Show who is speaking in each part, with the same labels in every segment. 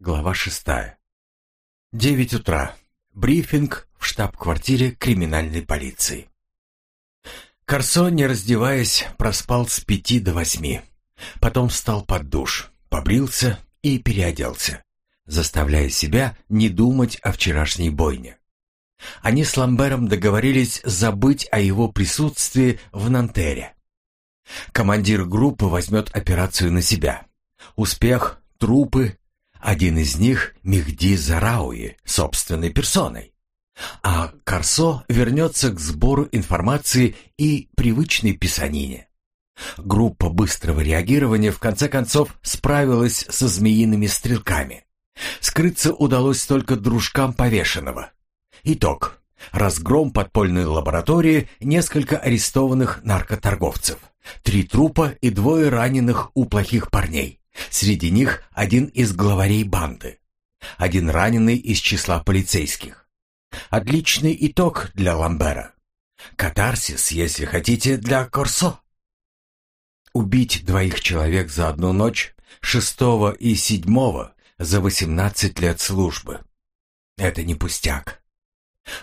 Speaker 1: Глава шестая. Девять утра. Брифинг в штаб-квартире криминальной полиции. Корсо, не раздеваясь, проспал с пяти до восьми. Потом встал под душ, побрился и переоделся, заставляя себя не думать о вчерашней бойне. Они с Ламбером договорились забыть о его присутствии в Нантере. Командир группы возьмет операцию на себя. Успех, трупы, один из них — Мехди Зарауи, собственной персоной. А Карсо вернется к сбору информации и привычной писанине. Группа быстрого реагирования в конце концов справилась со змеиными стрелками. Скрыться удалось только дружкам повешенного. Итог. Разгром подпольной лаборатории, несколько арестованных наркоторговцев, три трупа и двое раненых у плохих парней. Среди них один из главарей банды. Один раненый из числа полицейских. Отличный итог для Ламбера. Катарсис, если хотите, для Корсо. Убить двоих человек за одну ночь, шестого и седьмого, за восемнадцать лет службы. Это не пустяк.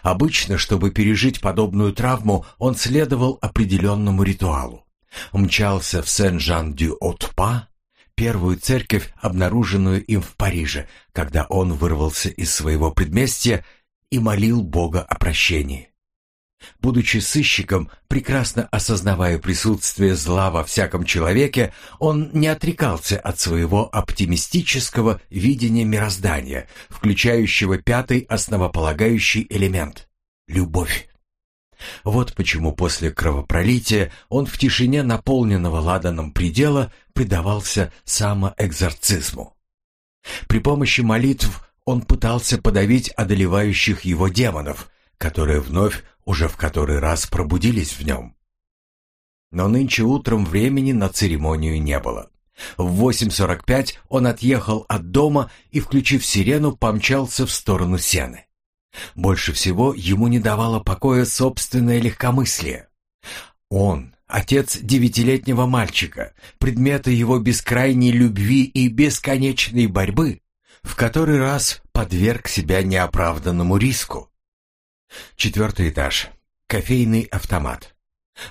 Speaker 1: Обычно, чтобы пережить подобную травму, он следовал определенному ритуалу. Мчался в Сен-Жан-дю-Отпа, первую церковь, обнаруженную им в Париже, когда он вырвался из своего предместья и молил Бога о прощении. Будучи сыщиком, прекрасно осознавая присутствие зла во всяком человеке, он не отрекался от своего оптимистического видения мироздания, включающего пятый основополагающий элемент — любовь. Вот почему после кровопролития он в тишине наполненного ладаном предела предавался самоэкзорцизму. При помощи молитв он пытался подавить одолевающих его демонов, которые вновь уже в который раз пробудились в нем. Но нынче утром времени на церемонию не было. В 8.45 он отъехал от дома и, включив сирену, помчался в сторону Сены. Больше всего ему не давало покоя собственное легкомыслие. Он, отец девятилетнего мальчика, предмета его бескрайней любви и бесконечной борьбы, в который раз подверг себя неоправданному риску. Четвертый этаж. Кофейный автомат.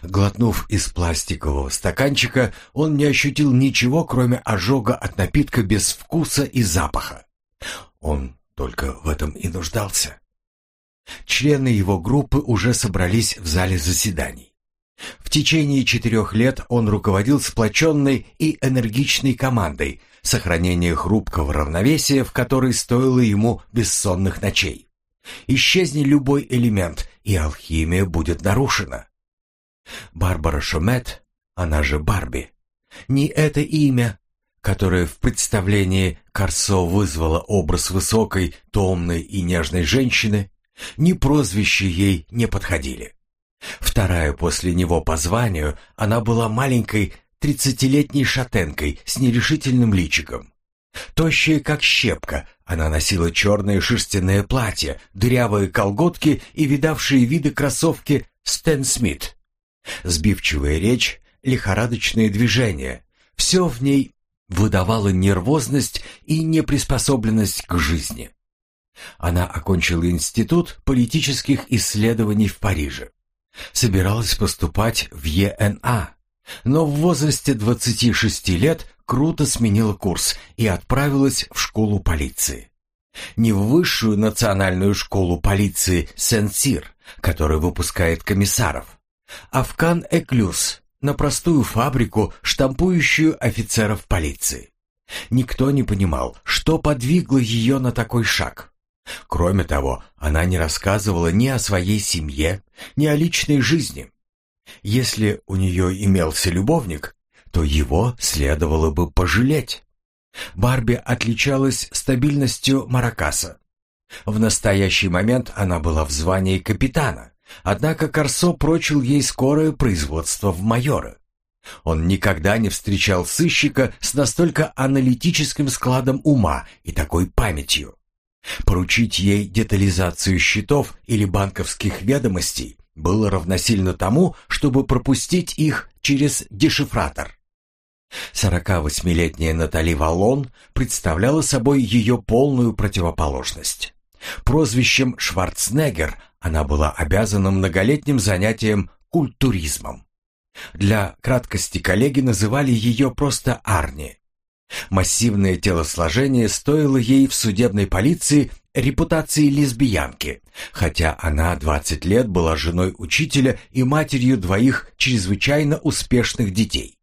Speaker 1: Глотнув из пластикового стаканчика, он не ощутил ничего, кроме ожога от напитка без вкуса и запаха. Он только в этом и нуждался. Члены его группы уже собрались в зале заседаний. Течение четырех лет он руководил сплоченной и энергичной командой, сохранение хрупкого равновесия, в которой стоило ему бессонных ночей. Исчезни любой элемент, и алхимия будет нарушена. Барбара Шумет, она же Барби, не это имя, которое в представлении Корсо вызвало образ высокой, томной и нежной женщины, ни прозвища ей не подходили. Вторая после него по званию, она была маленькой тридцатилетней шатенкой с нерешительным личиком. Тощая, как щепка, она носила черное шерстяное платье, дырявые колготки и видавшие виды кроссовки Стэн Смит. Сбивчивая речь, лихорадочные движения — все в ней выдавало нервозность и неприспособленность к жизни. Она окончила институт политических исследований в Париже. Собиралась поступать в ЕНА, но в возрасте 26 лет круто сменила курс и отправилась в школу полиции. Не в высшую национальную школу полиции Сен-Сир, которая выпускает комиссаров, а в Кан-Эклюз, на простую фабрику, штампующую офицеров полиции. Никто не понимал, что подвигло ее на такой шаг. Кроме того, она не рассказывала ни о своей семье, ни о личной жизни. Если у нее имелся любовник, то его следовало бы пожалеть. Барби отличалась стабильностью Маракаса. В настоящий момент она была в звании капитана, однако Корсо прочил ей скорое производство в майора. Он никогда не встречал сыщика с настолько аналитическим складом ума и такой памятью. Поручить ей детализацию счетов или банковских ведомостей было равносильно тому, чтобы пропустить их через дешифратор. 48-летняя Натали Валлон представляла собой ее полную противоположность. Прозвищем «Шварценеггер» она была обязана многолетним занятием культуризмом. Для краткости коллеги называли ее просто Арни. Массивное телосложение стоило ей в судебной полиции репутации лесбиянки, хотя она 20 лет была женой учителя и матерью двоих чрезвычайно успешных детей.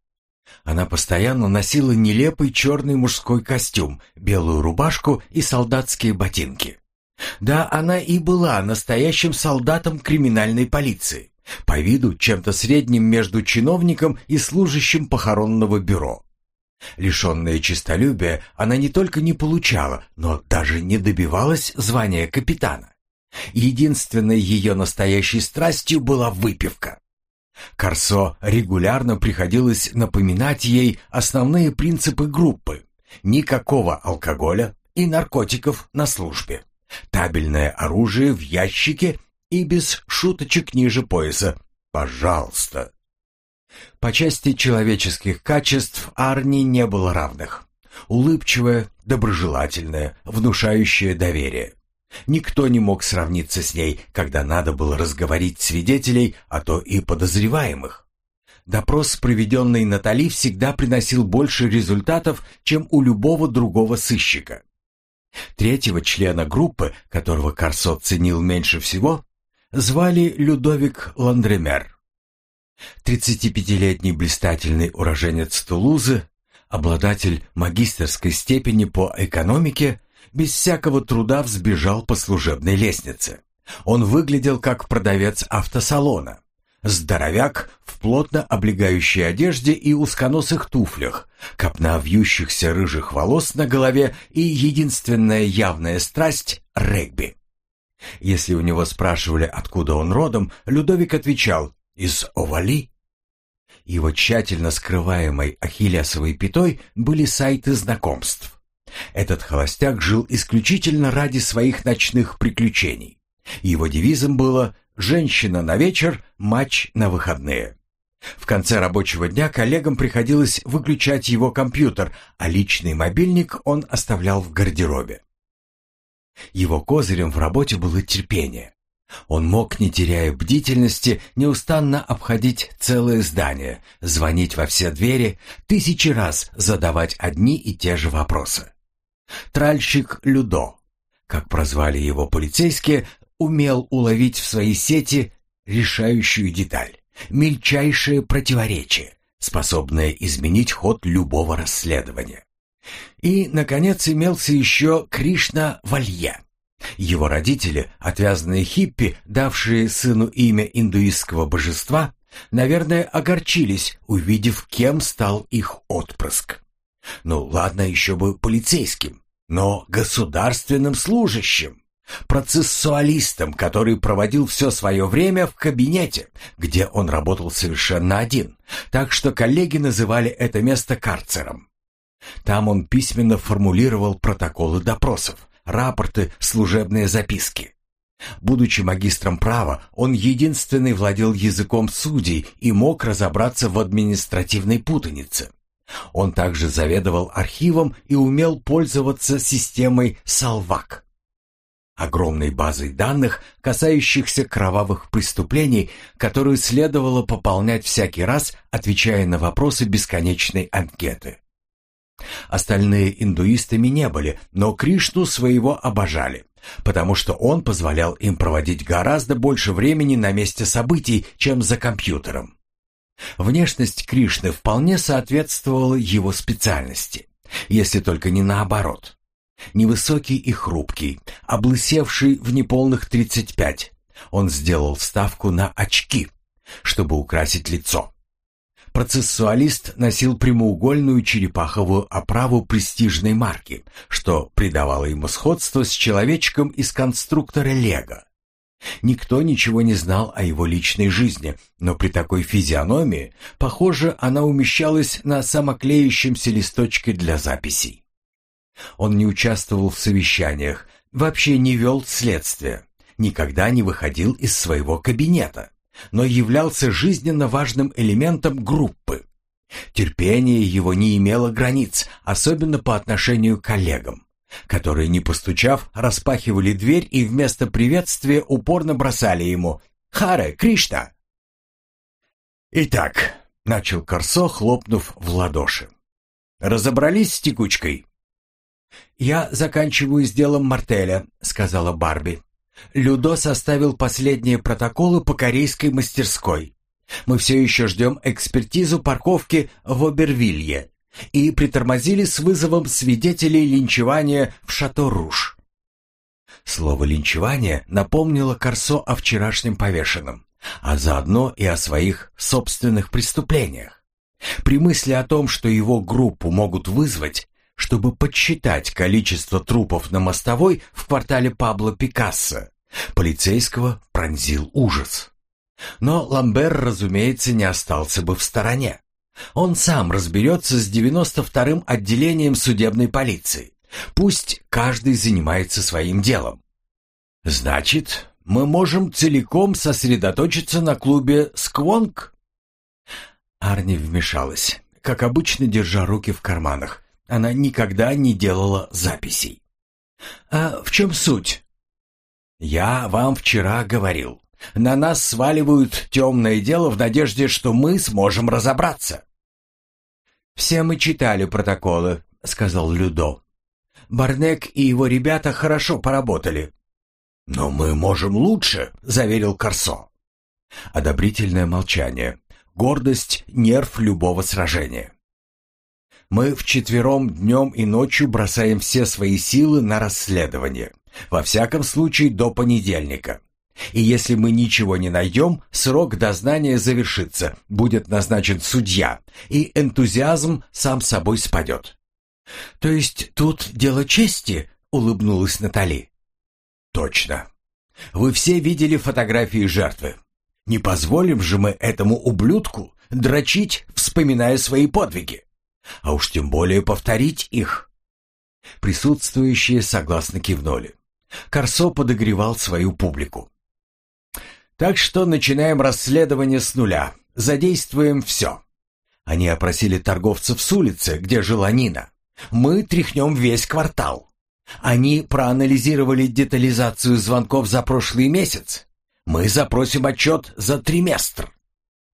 Speaker 1: Она постоянно носила нелепый черный мужской костюм, белую рубашку и солдатские ботинки. Да, она и была настоящим солдатом криминальной полиции, по виду чем-то средним между чиновником и служащим похоронного бюро. Лишенная честолюбия, она не только не получала, но даже не добивалась звания капитана. Единственной ее настоящей страстью была выпивка. Корсо регулярно приходилось напоминать ей основные принципы группы. Никакого алкоголя и наркотиков на службе. Табельное оружие в ящике и без шуточек ниже пояса. Пожалуйста. По части человеческих качеств Арни не было равных. Улыбчивая, доброжелательная, внушающая доверие. Никто не мог сравниться с ней, когда надо было разговорить свидетелей, а то и подозреваемых. Допрос, проведенный Натали, всегда приносил больше результатов, чем у любого другого сыщика. Третьего члена группы, которого Корсо ценил меньше всего, звали Людовик Ландремер. 35-летний блистательный уроженец Тулузы, обладатель магистерской степени по экономике, без всякого труда взбежал по служебной лестнице. Он выглядел как продавец автосалона. Здоровяк в плотно облегающей одежде и узконосых туфлях, копна вьющихся рыжих волос на голове и единственная явная страсть — регби. Если у него спрашивали, откуда он родом, Людовик отвечал из Овали? Его тщательно скрываемой ахиллесовой пятой были сайты знакомств. Этот холостяк жил исключительно ради своих ночных приключений. Его девизом было «Женщина на вечер, матч на выходные». В конце рабочего дня коллегам приходилось выключать его компьютер, а личный мобильник он оставлял в гардеробе. Его козырем в работе было терпение. Он мог, не теряя бдительности, неустанно обходить целое здание, звонить во все двери, тысячи раз задавать одни и те же вопросы. Тральщик Людо, как прозвали его полицейские, умел уловить в своей сети решающую деталь, мельчайшее противоречие, способное изменить ход любого расследования. И, наконец, имелся еще Кришна Валья, его родители, отвязанные хиппи, давшие сыну имя индуистского божества, наверное, огорчились, увидев, кем стал их отпрыск. Ну, ладно, еще бы полицейским, но государственным служащим, процессуалистом, который проводил все свое время в кабинете, где он работал совершенно один, так что коллеги называли это место карцером. Там он письменно формулировал протоколы допросов, рапорты, служебные записки. Будучи магистром права, он единственный владел языком судей и мог разобраться в административной путанице. Он также заведовал архивом и умел пользоваться системой «Салвак». Огромной базой данных, касающихся кровавых преступлений, которую следовало пополнять всякий раз, отвечая на вопросы бесконечной анкеты. Остальные индуистами не были, но Кришну своего обожали, потому что он позволял им проводить гораздо больше времени на месте событий, чем за компьютером. Внешность Кришны вполне соответствовала его специальности, если только не наоборот. Невысокий и хрупкий, облысевший в неполных 35, он сделал ставку на очки, чтобы украсить лицо. Процессуалист носил прямоугольную черепаховую оправу престижной марки, что придавало ему сходство с человечком из конструктора Лего. Никто ничего не знал о его личной жизни, но при такой физиономии, похоже, она умещалась на самоклеющемся листочке для записей. Он не участвовал в совещаниях, вообще не вел следствие, никогда не выходил из своего кабинета но являлся жизненно важным элементом группы. Терпение его не имело границ, особенно по отношению к коллегам, которые, не постучав, распахивали дверь и вместо приветствия упорно бросали ему «Харе, Кришна!». «Итак», — начал Корсо, хлопнув в ладоши, — «разобрались с текучкой?» «Я заканчиваю с делом Мартеля», — сказала Барби. «Людо составил последние протоколы по корейской мастерской. Мы все еще ждем экспертизу парковки в Обервилье и притормозили с вызовом свидетелей линчевания в Шато-Руш». Слово «линчевание» напомнило Корсо о вчерашнем повешенном, а заодно и о своих собственных преступлениях. При мысли о том, что его группу могут вызвать, чтобы подсчитать количество трупов на мостовой в квартале Пабло Пикассо, полицейского пронзил ужас. Но Ламбер, разумеется, не остался бы в стороне. Он сам разберется с 92-м отделением судебной полиции. Пусть каждый занимается своим делом. Значит, мы можем целиком сосредоточиться на клубе «Сквонг»?» Арни вмешалась, как обычно, держа руки в карманах. Она никогда не делала записей. «А в чем суть?» «Я вам вчера говорил. На нас сваливают темное дело в надежде, что мы сможем разобраться». «Все мы читали протоколы», — сказал Людо. «Барнек и его ребята хорошо поработали». «Но мы можем лучше», — заверил Корсо. Одобрительное молчание. Гордость — нерв любого сражения. Мы вчетвером днем и ночью бросаем все свои силы на расследование. Во всяком случае, до понедельника. И если мы ничего не найдем, срок дознания завершится, будет назначен судья, и энтузиазм сам собой спадет. «То есть тут дело чести?» — улыбнулась Натали. «Точно. Вы все видели фотографии жертвы. Не позволим же мы этому ублюдку дрочить, вспоминая свои подвиги. А уж тем более повторить их». Присутствующие согласно кивнули. Корсо подогревал свою публику. Так что начинаем расследование с нуля. Задействуем все. Они опросили торговцев с улицы, где жила Нина. Мы тряхнем весь квартал. Они проанализировали детализацию звонков за прошлый месяц. Мы запросим отчет за триместр.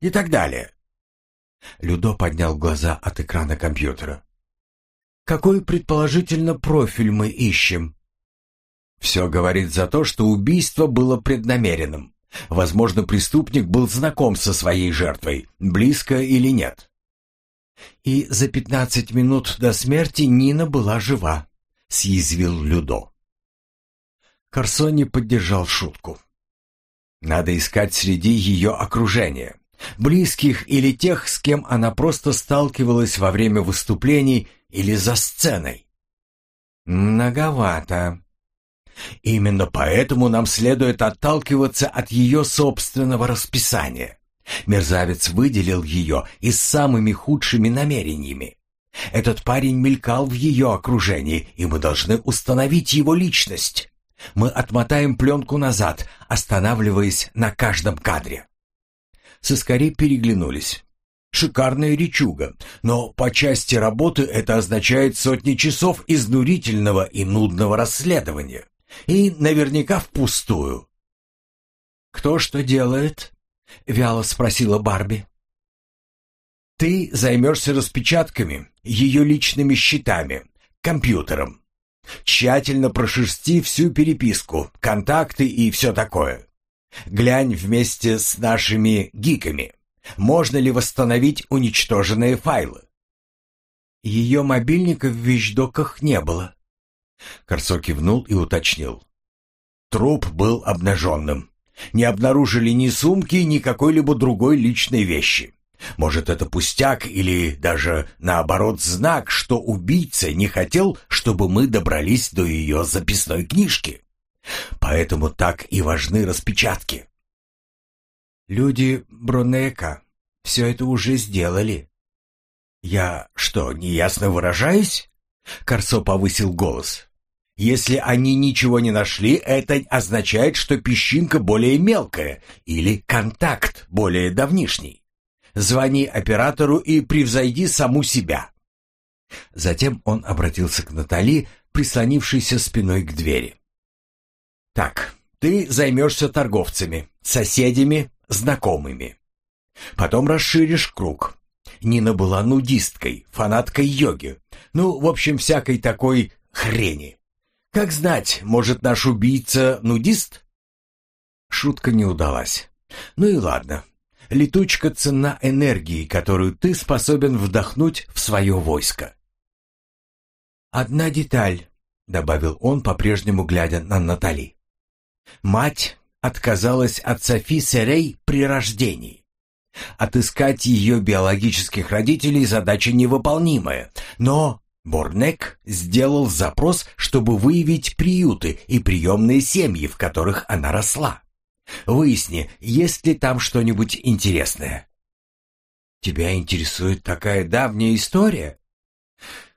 Speaker 1: И так далее. Людо поднял глаза от экрана компьютера. Какой, предположительно, профиль мы ищем? Все говорит за то, что убийство было преднамеренным. Возможно, преступник был знаком со своей жертвой, близко или нет. И за пятнадцать минут до смерти Нина была жива, съязвил Людо. Карсони поддержал шутку. Надо искать среди ее окружения, близких или тех, с кем она просто сталкивалась во время выступлений или за сценой. Многовато. Именно поэтому нам следует отталкиваться от ее собственного расписания. Мерзавец выделил ее и с самыми худшими намерениями. Этот парень мелькал в ее окружении, и мы должны установить его личность. Мы отмотаем пленку назад, останавливаясь на каждом кадре. Соскари переглянулись. Шикарная речуга, но по части работы это означает сотни часов изнурительного и нудного расследования. И наверняка впустую. «Кто что делает?» — вяло спросила Барби. «Ты займешься распечатками, ее личными счетами, компьютером. Тщательно прошерсти всю переписку, контакты и все такое. Глянь вместе с нашими гиками, можно ли восстановить уничтоженные файлы. Ее мобильника в вещдоках не было. Корсо кивнул и уточнил. Труп был обнаженным. Не обнаружили ни сумки, ни какой-либо другой личной вещи. Может, это пустяк или даже, наоборот, знак, что убийца не хотел, чтобы мы добрались до ее записной книжки. Поэтому так и важны распечатки. Люди Бронека все это уже сделали. Я что, неясно выражаюсь? Корсо повысил голос. Если они ничего не нашли, это означает, что песчинка более мелкая или контакт более давнишний. звони оператору и превзойди саму себя». Затем он обратился к Натали, прислонившейся спиной к двери. «Так, ты займешься торговцами, соседями, знакомыми. Потом расширишь круг. Нина была нудисткой, фанаткой йоги. Ну, в общем, всякой такой хрени. Как знать, может, наш убийца нудист? Шутка не удалась. Ну и ладно. Летучка цена энергии, которую ты способен вдохнуть в свое войско. «Одна деталь», — добавил он, по-прежнему глядя на Натали. «Мать отказалась от Софи Серей при рождении. Отыскать ее биологических родителей задача невыполнимая, но Борнек сделал запрос, чтобы выявить приюты и приемные семьи, в которых она росла. Выясни, есть ли там что-нибудь интересное. Тебя интересует такая давняя история?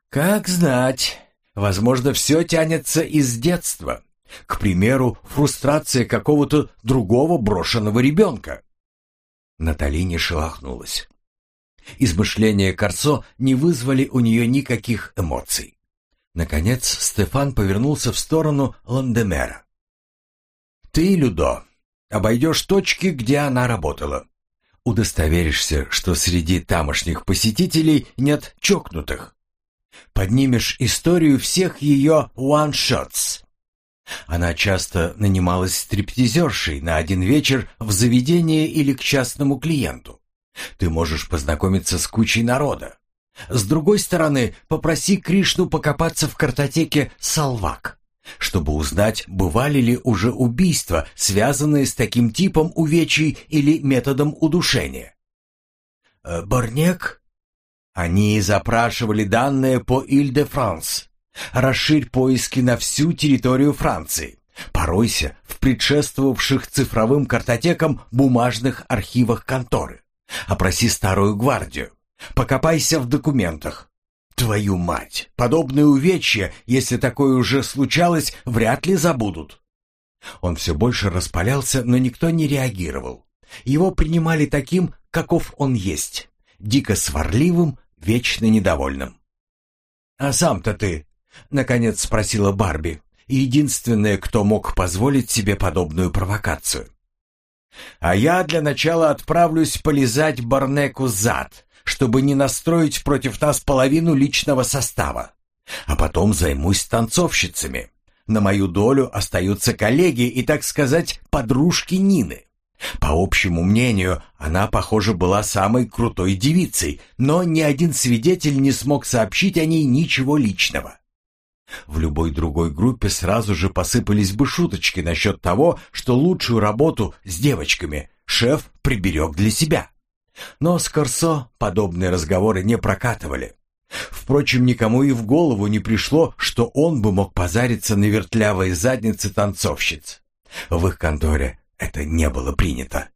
Speaker 1: Как знать. Возможно, все тянется из детства. К примеру, фрустрация какого-то другого брошенного ребенка. Натали не шелохнулась. Измышления Корцо не вызвали у нее никаких эмоций. Наконец Стефан повернулся в сторону Ландемера. «Ты, Людо, обойдешь точки, где она работала. Удостоверишься, что среди тамошних посетителей нет чокнутых. Поднимешь историю всех ее one-shots, она часто нанималась стриптизершей на один вечер в заведение или к частному клиенту. Ты можешь познакомиться с кучей народа. С другой стороны, попроси Кришну покопаться в картотеке «Салвак», чтобы узнать, бывали ли уже убийства, связанные с таким типом увечий или методом удушения. Э, Борнек? Они запрашивали данные по Иль-де-Франс. Расширь поиски на всю территорию Франции. Поройся в предшествовавших цифровым картотекам бумажных архивах конторы. Опроси старую гвардию. Покопайся в документах. Твою мать! Подобные увечья, если такое уже случалось, вряд ли забудут. Он все больше распалялся, но никто не реагировал. Его принимали таким, каков он есть, дико сварливым, вечно недовольным. «А сам-то ты Наконец спросила Барби, единственная, кто мог позволить себе подобную провокацию. «А я для начала отправлюсь полизать Барнеку зад, чтобы не настроить против нас половину личного состава. А потом займусь танцовщицами. На мою долю остаются коллеги и, так сказать, подружки Нины. По общему мнению, она, похоже, была самой крутой девицей, но ни один свидетель не смог сообщить о ней ничего личного. В любой другой группе сразу же посыпались бы шуточки насчет того, что лучшую работу с девочками шеф приберег для себя. Но с Корсо подобные разговоры не прокатывали. Впрочем, никому и в голову не пришло, что он бы мог позариться на вертлявой заднице танцовщиц. В их конторе это не было принято.